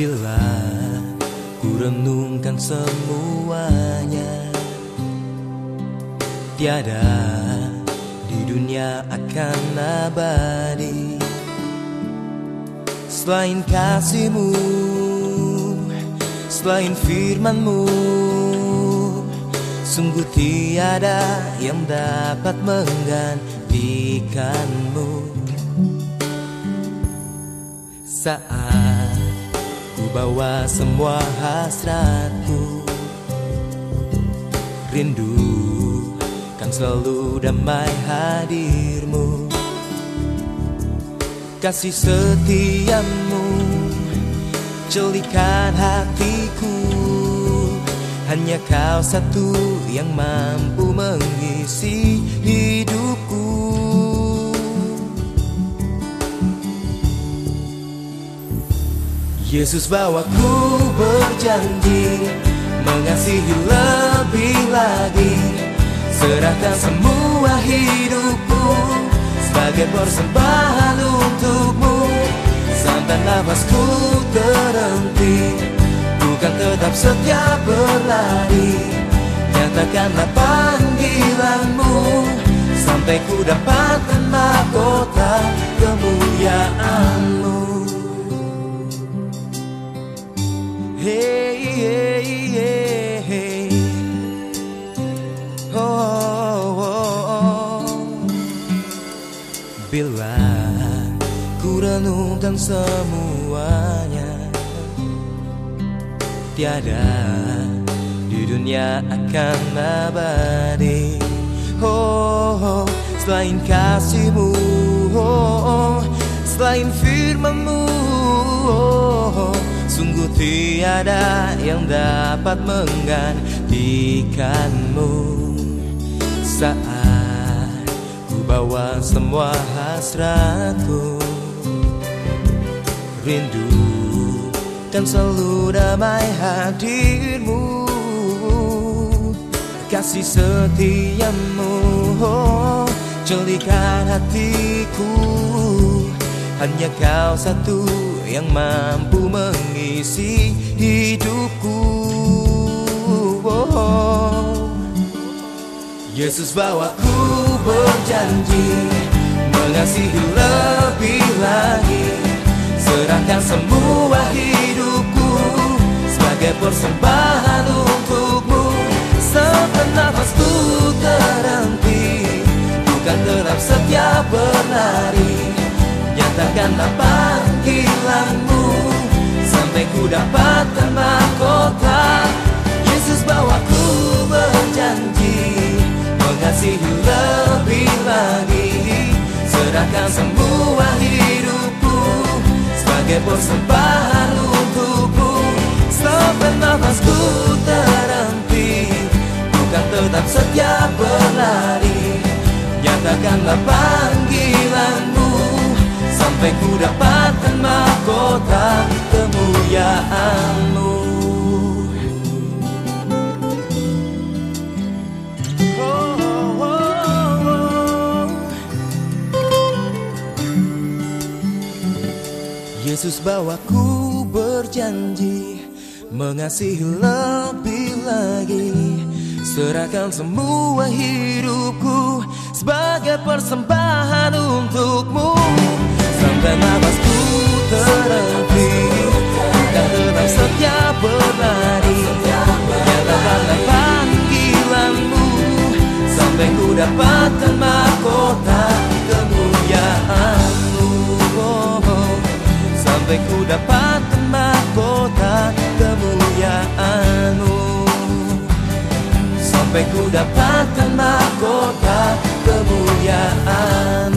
Bila ku renungkan semuanya Tiada di dunia akan abadi. Selain kasihmu Selain firmanmu Sungguh tiada yang dapat menggantikanmu. Saat bawa semua hasratku. Rindu kan selalu damai hadirmu. Kasih setiamu Celikan hatiku. Hanya kau satu yang mampu mengisi Yesus bawaku berjanji Mengasihi lebih lagi. Serahkan semua hidupku Sebagai persembahan untukmu. Sampai nafasku terhenti Bukan tetap setia berlari. Nyatakanlah panggilanmu Sampai ku dapatkan mahkota kemuliaanmu Hey. Oh, oh, oh. Bila ku renungkan semuanya Tiada di dunia akan abadi Oh, oh selain kasihmu oh, oh, Selain firmanmu oh, oh, tiada yang dapat menggantikanmu. Saat ku bawa semua hasratku Rindu kan selalu damai hadirmu. Kasih setiamu oh, Celikan hatiku. Hanya kau satu yang mampu mengisi hidupku. Oh. Yesus bawaku berjanji Mengasihi lebih lagi. Serahkan semua hidupku Sebagai persembahan untukmu. Sampai nafasku terhenti Bukan tetap setia berlari panggilanmu Sampai ku dapatkan mahkota Yesus bawaku berjanji Mengasihi lebih lagi. Serahkan semua hidupku Sebagai persembahan untukmu Sampai nafasku terhenti Bukan tetap setia berlari. Nyatakanlah panggilanmu Sampai ku dapatkan Yesus bawaku berjanji Mengasihi lebih lagi. Serahkan semua hidupku Sebagai persembahan untukmu. Sampai nafasku terhenti Dan tetap setia berlari. Nyatakanlah panggilanmu Sampai ku dapatkan mahkota Sampai ku dapatkan mahkota kemuliaanmu. Sampai ku dapatkan mahkota kemuliaanmu